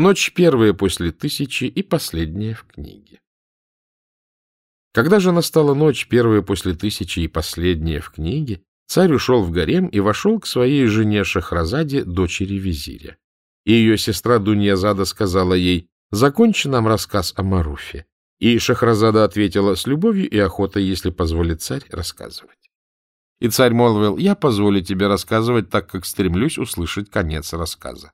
Ночь первая после тысячи и последняя в книге. Когда же настала ночь первая после тысячи и последняя в книге, царь ушел в гарем и вошел к своей жене Шахразаде, дочери визиря. И ее сестра Дуньязада сказала ей, «Закончи нам рассказ о Маруфе». И Шахразада ответила, «С любовью и охотой, если позволит царь рассказывать». И царь молвил, «Я позволю тебе рассказывать, так как стремлюсь услышать конец рассказа».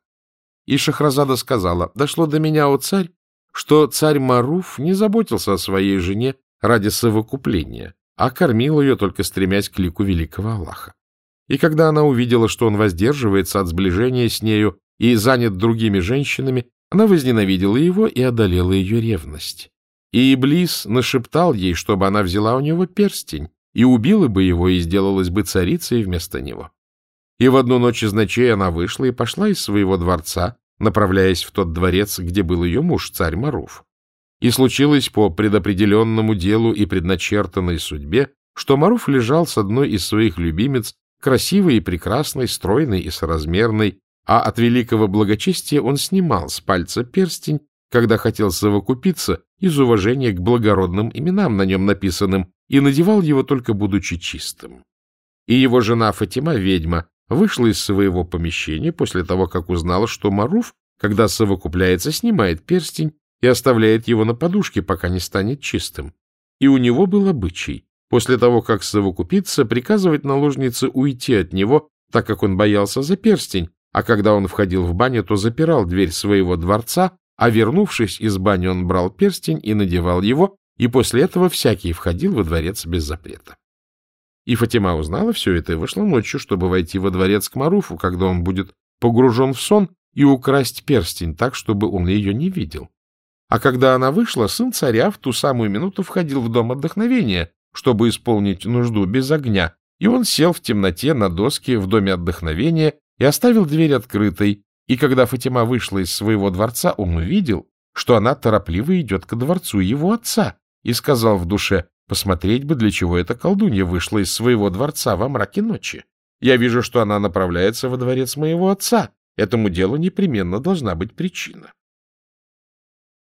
И Шахразада сказала, «Дошло до меня, о царь, что царь Маруф не заботился о своей жене ради совокупления, а кормил ее, только стремясь к лику великого Аллаха. И когда она увидела, что он воздерживается от сближения с нею и занят другими женщинами, она возненавидела его и одолела ее ревность. И Иблис нашептал ей, чтобы она взяла у него перстень, и убила бы его, и сделалась бы царицей вместо него. И в одну ночь из ночей она вышла и пошла из своего дворца, направляясь в тот дворец, где был ее муж, царь Маруф. И случилось по предопределенному делу и предначертанной судьбе, что Маруф лежал с одной из своих любимец, красивой и прекрасной, стройной и соразмерной, а от великого благочестия он снимал с пальца перстень, когда хотел совокупиться из уважения к благородным именам, на нем написанным, и надевал его только будучи чистым. И его жена Фатима, ведьма, вышла из своего помещения после того, как узнала, что Маруф, когда совокупляется, снимает перстень и оставляет его на подушке, пока не станет чистым. И у него был обычай, после того, как совокупиться, приказывать наложнице уйти от него, так как он боялся за перстень, а когда он входил в баню, то запирал дверь своего дворца, а вернувшись из бани, он брал перстень и надевал его, и после этого всякий входил во дворец без запрета. И Фатима узнала все это и вышла ночью, чтобы войти во дворец к Маруфу, когда он будет погружен в сон, и украсть перстень так, чтобы он ее не видел. А когда она вышла, сын царя в ту самую минуту входил в дом отдохновения, чтобы исполнить нужду без огня, и он сел в темноте на доске в доме отдохновения и оставил дверь открытой, и когда Фатима вышла из своего дворца, он увидел, что она торопливо идет ко дворцу его отца, и сказал в душе, посмотреть бы, для чего эта колдунья вышла из своего дворца во мраке ночи. Я вижу, что она направляется во дворец моего отца. Этому делу непременно должна быть причина.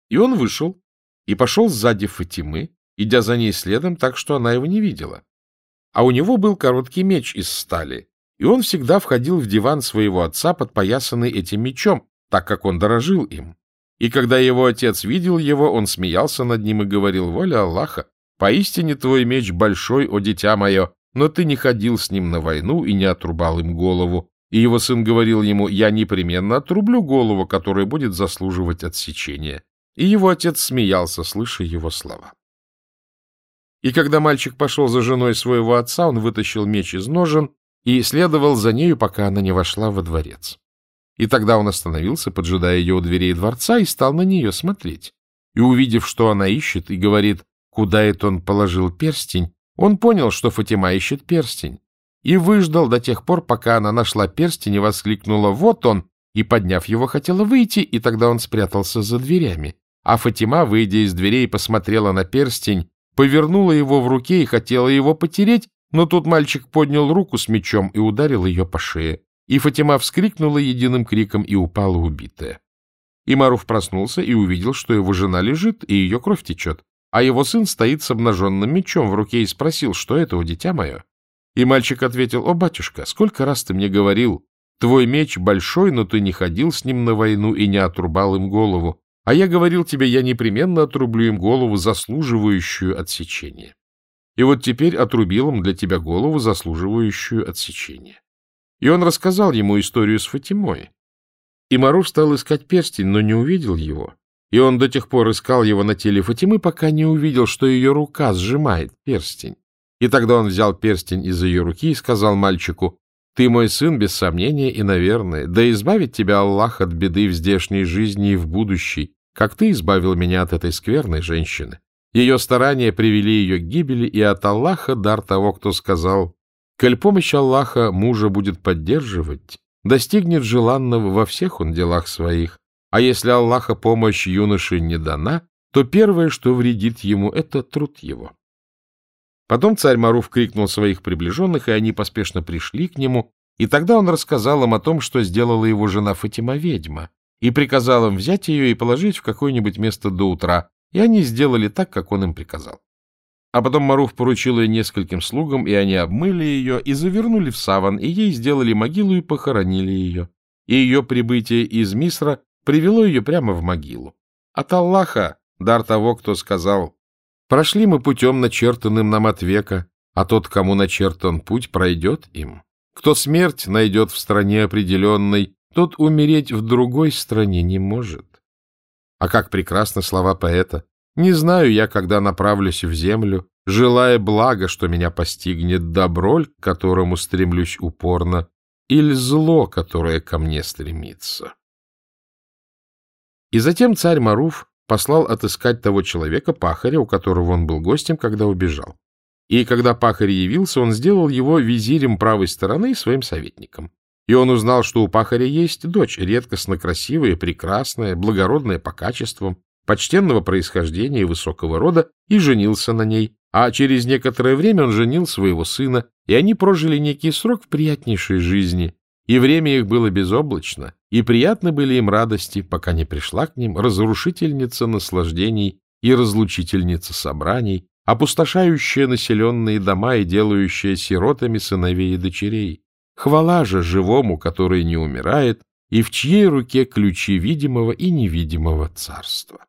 И он вышел и пошел сзади Фатимы, идя за ней следом так, что она его не видела. А у него был короткий меч из стали, и он всегда входил в диван своего отца, подпоясанный этим мечом, так как он дорожил им. И когда его отец видел его, он смеялся над ним и говорил, «Воля Аллаха, поистине твой меч большой, о дитя мое, но ты не ходил с ним на войну и не отрубал им голову». И его сын говорил ему, «Я непременно отрублю голову, которая будет заслуживать отсечения». И его отец смеялся, слыша его слова. И когда мальчик пошел за женой своего отца, он вытащил меч из ножен и следовал за нею, пока она не вошла во дворец. И тогда он остановился, поджидая ее у дверей дворца, и стал на нее смотреть. И, увидев, что она ищет, и говорит, куда это он положил перстень, он понял, что Фатима ищет перстень, и выждал до тех пор, пока она нашла перстень и воскликнула «Вот он!» и, подняв его, хотела выйти, и тогда он спрятался за дверями. А Фатима, выйдя из дверей, посмотрела на перстень, повернула его в руке и хотела его потереть, но тут мальчик поднял руку с мечом и ударил ее по шее. И Фатима вскрикнула единым криком и упала убитая. И Маруф проснулся и увидел, что его жена лежит, и ее кровь течет, а его сын стоит с обнаженным мечом в руке и спросил, что это у дитя мое. И мальчик ответил, «О, батюшка, сколько раз ты мне говорил, твой меч большой, но ты не ходил с ним на войну и не отрубал им голову. А я говорил тебе, я непременно отрублю им голову, заслуживающую отсечения. И вот теперь отрубил им для тебя голову, заслуживающую отсечения. И он рассказал ему историю с Фатимой. И Маруф стал искать перстень, но не увидел его. И он до тех пор искал его на теле Фатимы, пока не увидел, что ее рука сжимает перстень. И тогда он взял перстень из ее руки и сказал мальчику, ты мой сын, без сомнения и наверное, да избавит тебя Аллах от беды в здешней жизни и в будущей, как ты избавил меня от этой скверной женщины. Ее старания привели ее к гибели, и от Аллаха дар того, кто сказал, «Коль помощь Аллаха мужа будет поддерживать, достигнет желанного во всех он делах своих, а если Аллаха помощь юноше не дана, то первое, что вредит ему, — это труд его». Потом царь Маруф крикнул своих приближенных, и они поспешно пришли к нему, и тогда он рассказал им о том, что сделала его жена Фатима-ведьма, и приказал им взять ее и положить в какое-нибудь место до утра, и они сделали так, как он им приказал. А потом Маруф поручил ее нескольким слугам, и они обмыли ее и завернули в саван, и ей сделали могилу и похоронили ее. И ее прибытие из Мисра привело ее прямо в могилу. От Аллаха дар того, кто сказал, «Прошли мы путем, начертанным нам от века, а тот, кому начертан путь, пройдет им. Кто смерть найдет в стране определенной, тот умереть в другой стране не может». А как прекрасны слова поэта! Не знаю я, когда направлюсь в землю, желая блага, что меня постигнет, добро, к которому стремлюсь упорно, или зло, которое ко мне стремится. И затем царь Маруф послал отыскать того человека, пахаря, у которого он был гостем, когда убежал. И когда пахарь явился, он сделал его визирем правой стороны и своим советником. И он узнал, что у пахаря есть дочь, редкостно красивая, прекрасная, благородная по качествам, почтенного происхождения и высокого рода, и женился на ней, а через некоторое время он женил своего сына, и они прожили некий срок в приятнейшей жизни, и время их было безоблачно, и приятны были им радости, пока не пришла к ним разрушительница наслаждений и разлучительница собраний, опустошающая населенные дома и делающая сиротами сыновей и дочерей. Хвала же живому, который не умирает, и в чьей руке ключи видимого и невидимого царства.